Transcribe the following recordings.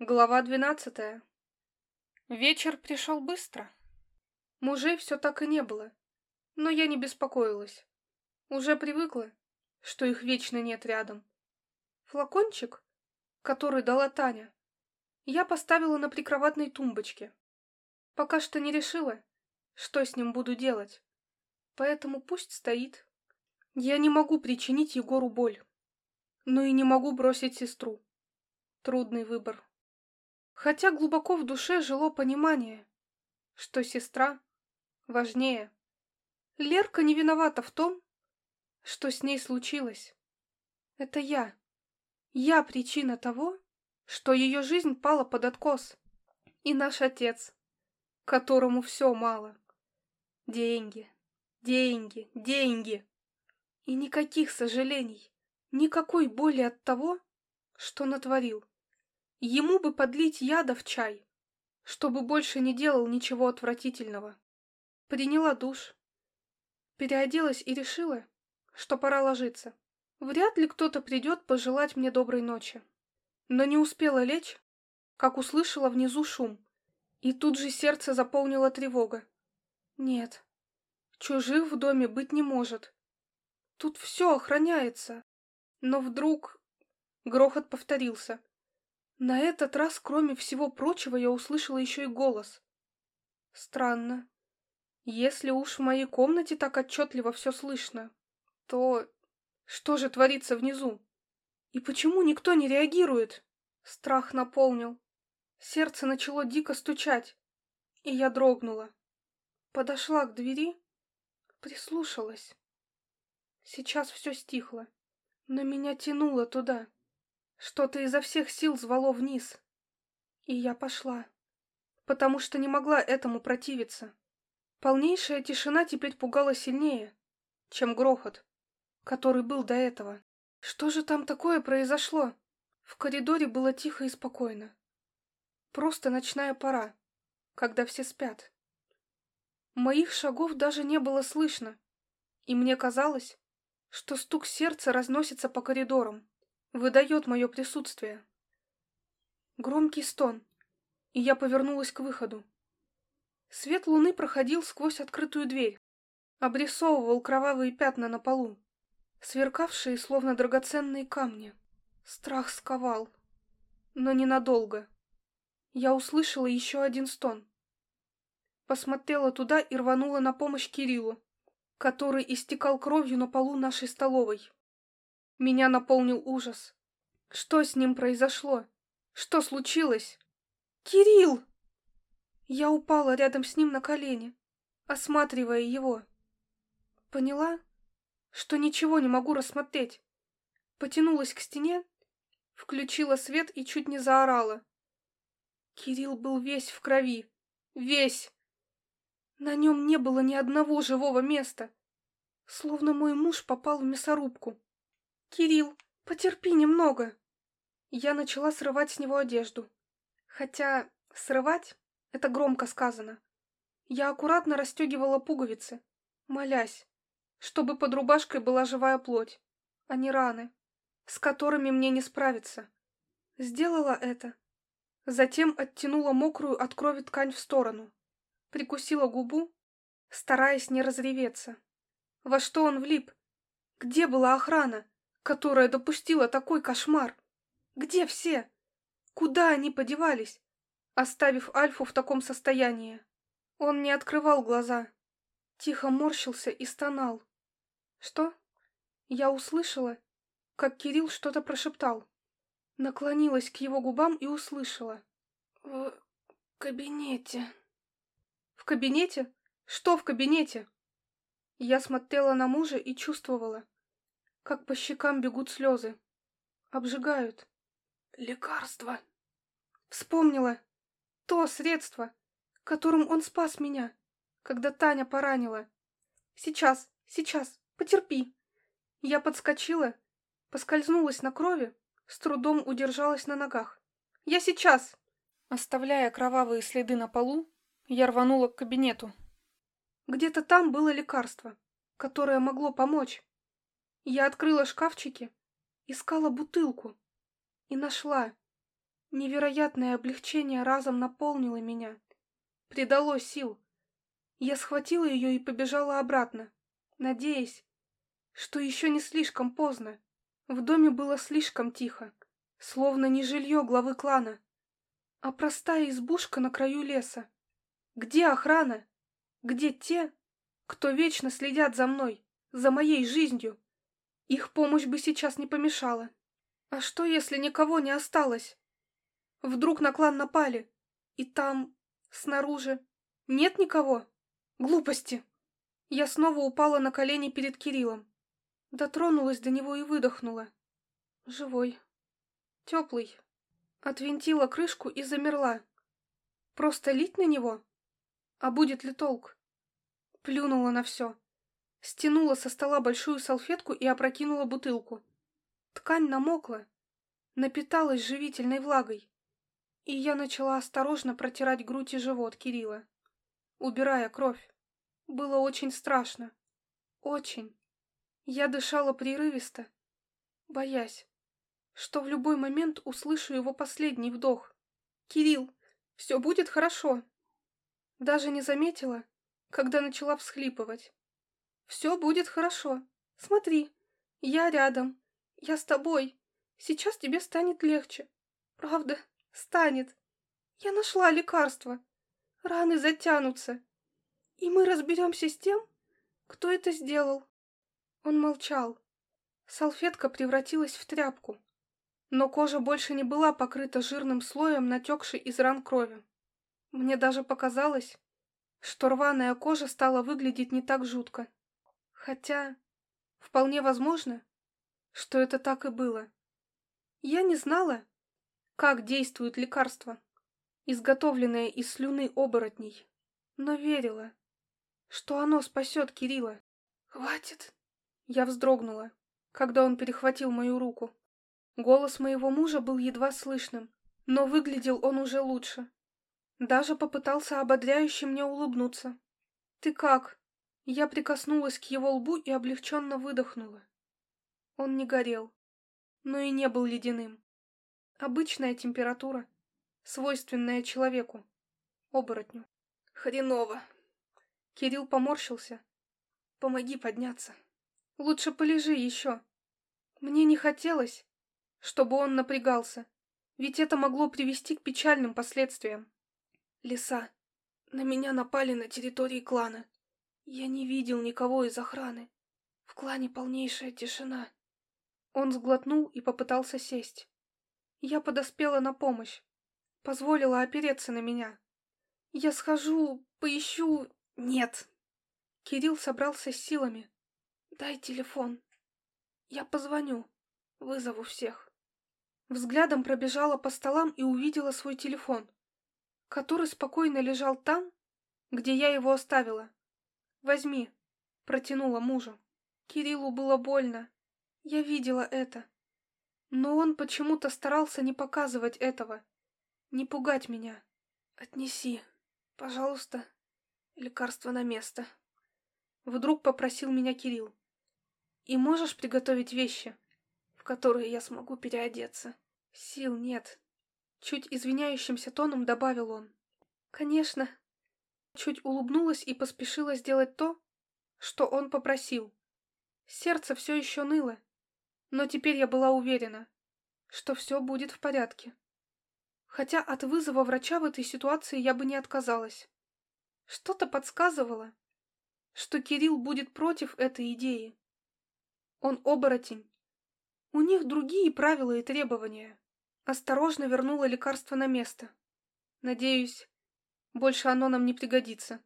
Глава двенадцатая. Вечер пришел быстро. Мужей все так и не было, но я не беспокоилась. Уже привыкла, что их вечно нет рядом. Флакончик, который дала Таня, я поставила на прикроватной тумбочке. Пока что не решила, что с ним буду делать, поэтому пусть стоит. Я не могу причинить Егору боль, но и не могу бросить сестру. Трудный выбор. Хотя глубоко в душе жило понимание, что сестра важнее. Лерка не виновата в том, что с ней случилось. Это я. Я причина того, что ее жизнь пала под откос. И наш отец, которому все мало. Деньги, деньги, деньги. И никаких сожалений, никакой боли от того, что натворил. Ему бы подлить яда в чай, чтобы больше не делал ничего отвратительного. Приняла душ, переоделась и решила, что пора ложиться. Вряд ли кто-то придет пожелать мне доброй ночи. Но не успела лечь, как услышала внизу шум, и тут же сердце заполнила тревога. Нет, чужих в доме быть не может. Тут все охраняется. Но вдруг грохот повторился. На этот раз, кроме всего прочего, я услышала еще и голос. Странно. Если уж в моей комнате так отчетливо все слышно, то что же творится внизу? И почему никто не реагирует? Страх наполнил. Сердце начало дико стучать, и я дрогнула. Подошла к двери, прислушалась. Сейчас все стихло, но меня тянуло туда. Что-то изо всех сил звало вниз. И я пошла, потому что не могла этому противиться. Полнейшая тишина теперь пугала сильнее, чем грохот, который был до этого. Что же там такое произошло? В коридоре было тихо и спокойно. Просто ночная пора, когда все спят. Моих шагов даже не было слышно, и мне казалось, что стук сердца разносится по коридорам выдает мое присутствие. Громкий стон, и я повернулась к выходу. Свет луны проходил сквозь открытую дверь, обрисовывал кровавые пятна на полу, сверкавшие словно драгоценные камни. Страх сковал, но ненадолго. Я услышала еще один стон. Посмотрела туда и рванула на помощь Кириллу, который истекал кровью на полу нашей столовой. Меня наполнил ужас. Что с ним произошло? Что случилось? Кирилл! Я упала рядом с ним на колени, осматривая его. Поняла, что ничего не могу рассмотреть. Потянулась к стене, включила свет и чуть не заорала. Кирилл был весь в крови. Весь! На нем не было ни одного живого места. Словно мой муж попал в мясорубку. «Кирилл, потерпи немного!» Я начала срывать с него одежду. Хотя срывать — это громко сказано. Я аккуратно расстегивала пуговицы, молясь, чтобы под рубашкой была живая плоть, а не раны, с которыми мне не справиться. Сделала это. Затем оттянула мокрую от крови ткань в сторону, прикусила губу, стараясь не разреветься. Во что он влип? Где была охрана? Которая допустила такой кошмар? Где все? Куда они подевались, оставив Альфу в таком состоянии? Он не открывал глаза, тихо морщился и стонал. Что? Я услышала, как Кирилл что-то прошептал. Наклонилась к его губам и услышала. В кабинете. В кабинете? Что в кабинете? Я смотрела на мужа и чувствовала, как по щекам бегут слезы. Обжигают. Лекарство. Вспомнила. То средство, которым он спас меня, когда Таня поранила. Сейчас, сейчас, потерпи. Я подскочила, поскользнулась на крови, с трудом удержалась на ногах. Я сейчас. Оставляя кровавые следы на полу, я рванула к кабинету. Где-то там было лекарство, которое могло помочь. Я открыла шкафчики, искала бутылку и нашла. Невероятное облегчение разом наполнило меня. Придало сил. Я схватила ее и побежала обратно, надеясь, что еще не слишком поздно. В доме было слишком тихо, словно не жилье главы клана, а простая избушка на краю леса. Где охрана? Где те, кто вечно следят за мной, за моей жизнью? Их помощь бы сейчас не помешала. А что, если никого не осталось? Вдруг на клан напали, и там, снаружи, нет никого? Глупости! Я снова упала на колени перед Кириллом. Дотронулась до него и выдохнула. Живой. Теплый. Отвинтила крышку и замерла. Просто лить на него? А будет ли толк? Плюнула на все. Стянула со стола большую салфетку и опрокинула бутылку. Ткань намокла, напиталась живительной влагой. И я начала осторожно протирать грудь и живот Кирилла, убирая кровь. Было очень страшно. Очень. Я дышала прерывисто, боясь, что в любой момент услышу его последний вдох. «Кирилл, все будет хорошо!» Даже не заметила, когда начала всхлипывать. «Все будет хорошо. Смотри, я рядом. Я с тобой. Сейчас тебе станет легче. Правда, станет. Я нашла лекарство. Раны затянутся. И мы разберемся с тем, кто это сделал». Он молчал. Салфетка превратилась в тряпку, но кожа больше не была покрыта жирным слоем натекшей из ран крови. Мне даже показалось, что рваная кожа стала выглядеть не так жутко. Хотя, вполне возможно, что это так и было. Я не знала, как действует лекарство, изготовленное из слюны оборотней, но верила, что оно спасет Кирилла. «Хватит!» Я вздрогнула, когда он перехватил мою руку. Голос моего мужа был едва слышным, но выглядел он уже лучше. Даже попытался ободряюще мне улыбнуться. «Ты как?» Я прикоснулась к его лбу и облегченно выдохнула. Он не горел, но и не был ледяным. Обычная температура, свойственная человеку, оборотню. Хреново. Кирилл поморщился. Помоги подняться. Лучше полежи еще. Мне не хотелось, чтобы он напрягался, ведь это могло привести к печальным последствиям. Лиса. На меня напали на территории клана. Я не видел никого из охраны. В клане полнейшая тишина. Он сглотнул и попытался сесть. Я подоспела на помощь. Позволила опереться на меня. Я схожу, поищу... Нет. Кирилл собрался с силами, Дай телефон. Я позвоню. Вызову всех. Взглядом пробежала по столам и увидела свой телефон, который спокойно лежал там, где я его оставила. Возьми, протянула мужу. Кириллу было больно. Я видела это. Но он почему-то старался не показывать этого, не пугать меня. Отнеси, пожалуйста, лекарство на место. Вдруг попросил меня Кирилл. И можешь приготовить вещи, в которые я смогу переодеться? Сил нет. Чуть извиняющимся тоном добавил он. Конечно. Чуть улыбнулась и поспешила сделать то, что он попросил. Сердце все еще ныло, но теперь я была уверена, что все будет в порядке. Хотя от вызова врача в этой ситуации я бы не отказалась. Что-то подсказывало, что Кирилл будет против этой идеи. Он оборотень. У них другие правила и требования. Осторожно вернула лекарство на место. Надеюсь, больше оно нам не пригодится.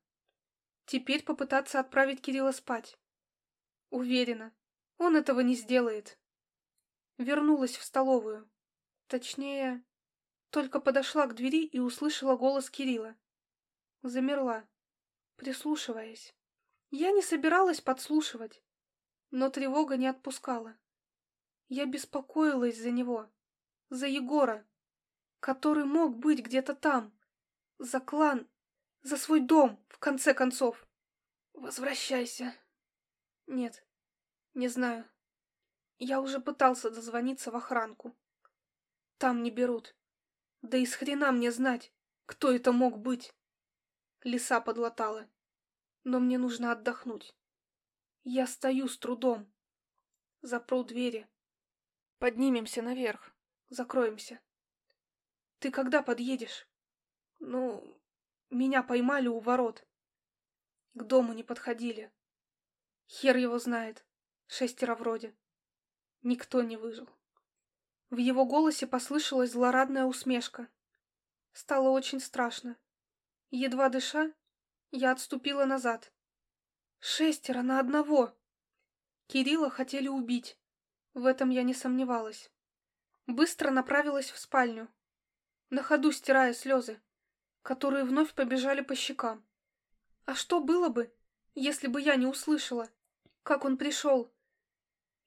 Теперь попытаться отправить Кирилла спать. Уверена, он этого не сделает. Вернулась в столовую. Точнее, только подошла к двери и услышала голос Кирилла. Замерла, прислушиваясь. Я не собиралась подслушивать но тревога не отпускала. Я беспокоилась за него, за Егора, который мог быть где-то там, за клан, за свой дом, в конце концов. Возвращайся. Нет, не знаю. Я уже пытался дозвониться в охранку. Там не берут. Да и с хрена мне знать, кто это мог быть. Лиса подлатала. Но мне нужно отдохнуть. Я стою с трудом. Запру двери. Поднимемся наверх. Закроемся. Ты когда подъедешь? Ну, меня поймали у ворот. К дому не подходили. Хер его знает. Шестеро вроде. Никто не выжил. В его голосе послышалась злорадная усмешка. Стало очень страшно. Едва дыша, я отступила назад. Шестеро на одного! Кирилла хотели убить. В этом я не сомневалась. Быстро направилась в спальню, на ходу стирая слезы, которые вновь побежали по щекам. А что было бы, если бы я не услышала, как он пришел?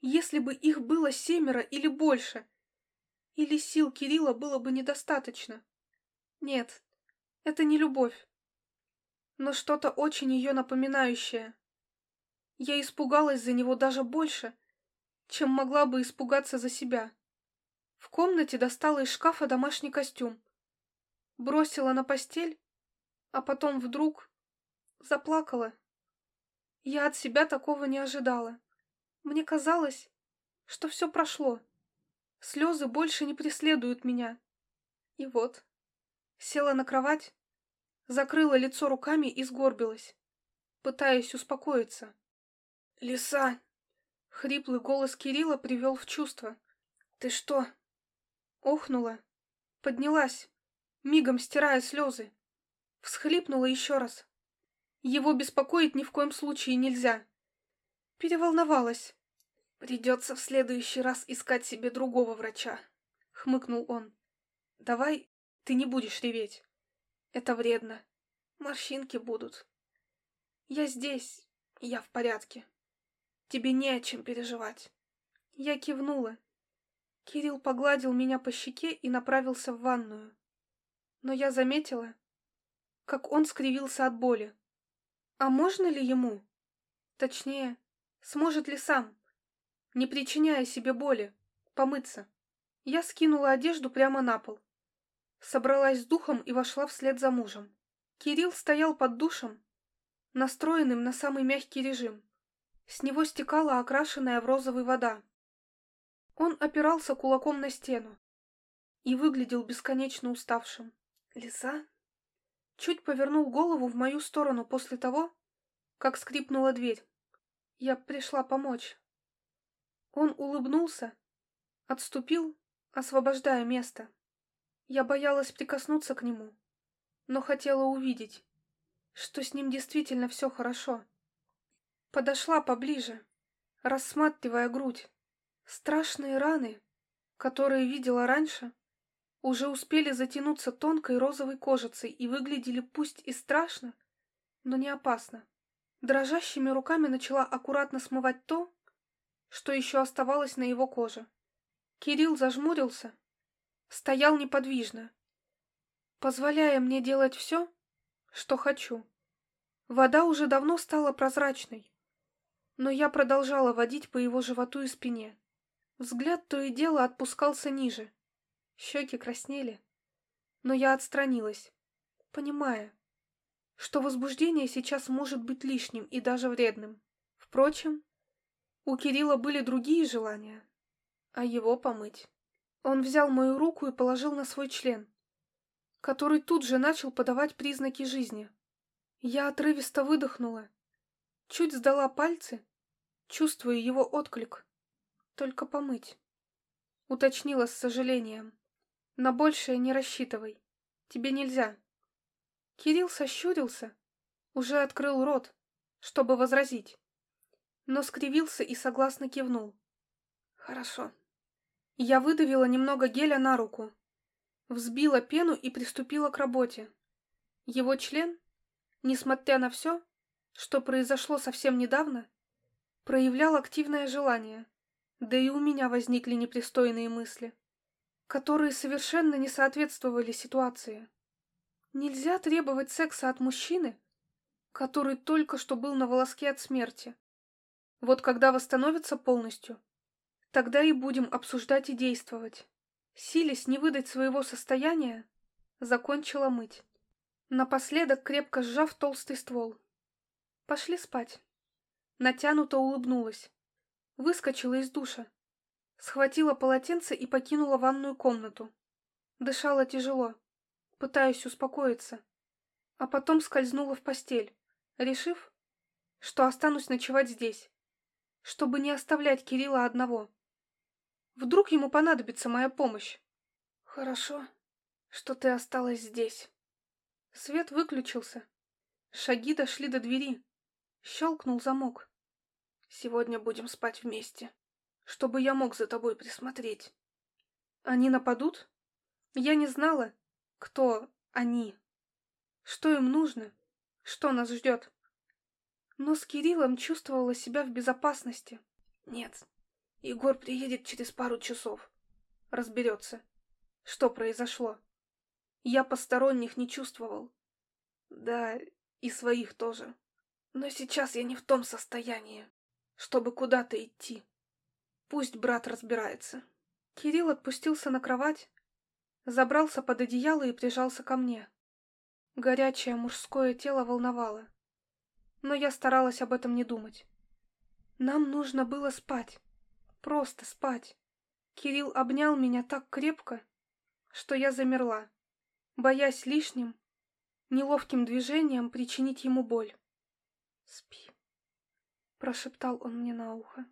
Если бы их было семеро или больше? Или сил Кирилла было бы недостаточно? Нет, это не любовь, но что-то очень ее напоминающее. Я испугалась за него даже больше, чем могла бы испугаться за себя. В комнате достала из шкафа домашний костюм, бросила на постель, а потом вдруг заплакала. Я от себя такого не ожидала. Мне казалось, что все прошло. Слезы больше не преследуют меня. И вот, села на кровать, закрыла лицо руками и сгорбилась, пытаясь успокоиться. «Лиса!» — хриплый голос Кирилла привел в чувство. «Ты что?» Охнула, поднялась, мигом стирая слезы. Всхлипнула еще раз. Его беспокоить ни в коем случае нельзя. Переволновалась. «Придется в следующий раз искать себе другого врача», — хмыкнул он. «Давай ты не будешь реветь. Это вредно. Морщинки будут. Я здесь, я в порядке». Тебе не о чем переживать. Я кивнула. Кирилл погладил меня по щеке и направился в ванную. Но я заметила, как он скривился от боли. А можно ли ему? Точнее, сможет ли сам, не причиняя себе боли, помыться? Я скинула одежду прямо на пол. Собралась с духом и вошла вслед за мужем. Кирилл стоял под душем, настроенным на самый мягкий режим. С него стекала окрашенная в розовый вода. Он опирался кулаком на стену и выглядел бесконечно уставшим. Лиса чуть повернул голову в мою сторону после того, как скрипнула дверь. Я пришла помочь. Он улыбнулся, отступил, освобождая место. Я боялась прикоснуться к нему, но хотела увидеть, что с ним действительно все хорошо. Подошла поближе, рассматривая грудь. Страшные раны, которые видела раньше, уже успели затянуться тонкой розовой кожицей и выглядели пусть и страшно, но не опасно. Дрожащими руками начала аккуратно смывать то, что еще оставалось на его коже. Кирилл зажмурился, стоял неподвижно, позволяя мне делать все, что хочу. Вода уже давно стала прозрачной, но я продолжала водить по его животу и спине. Взгляд то и дело отпускался ниже. Щеки краснели. Но я отстранилась, понимая, что возбуждение сейчас может быть лишним и даже вредным. Впрочем, у Кирилла были другие желания, а его помыть. Он взял мою руку и положил на свой член, который тут же начал подавать признаки жизни. Я отрывисто выдохнула, чуть сдала пальцы Чувствую его отклик. Только помыть. Уточнила с сожалением. На большее не рассчитывай. Тебе нельзя. Кирилл сощурился, уже открыл рот, чтобы возразить, но скривился и согласно кивнул. Хорошо. Я выдавила немного геля на руку, взбила пену и приступила к работе. Его член, несмотря на все, что произошло совсем недавно, проявлял активное желание, да и у меня возникли непристойные мысли, которые совершенно не соответствовали ситуации. Нельзя требовать секса от мужчины, который только что был на волоске от смерти. Вот когда восстановится полностью, тогда и будем обсуждать и действовать. Силясь не выдать своего состояния, закончила мыть. Напоследок крепко сжав толстый ствол. Пошли спать. Натянуто улыбнулась. Выскочила из душа. Схватила полотенце и покинула ванную комнату. Дышала тяжело, пытаясь успокоиться. А потом скользнула в постель, решив, что останусь ночевать здесь, чтобы не оставлять Кирилла одного. Вдруг ему понадобится моя помощь. Хорошо, что ты осталась здесь. Свет выключился. Шаги дошли до двери. Щелкнул замок. Сегодня будем спать вместе, чтобы я мог за тобой присмотреть. Они нападут? Я не знала, кто они, что им нужно, что нас ждет. Но с Кириллом чувствовала себя в безопасности. Нет, Егор приедет через пару часов. Разберется, что произошло. Я посторонних не чувствовал. Да, и своих тоже. Но сейчас я не в том состоянии, чтобы куда-то идти. Пусть брат разбирается. Кирилл отпустился на кровать, забрался под одеяло и прижался ко мне. Горячее мужское тело волновало. Но я старалась об этом не думать. Нам нужно было спать. Просто спать. Кирилл обнял меня так крепко, что я замерла, боясь лишним, неловким движением причинить ему боль. «Спи», — прошептал он мне на ухо.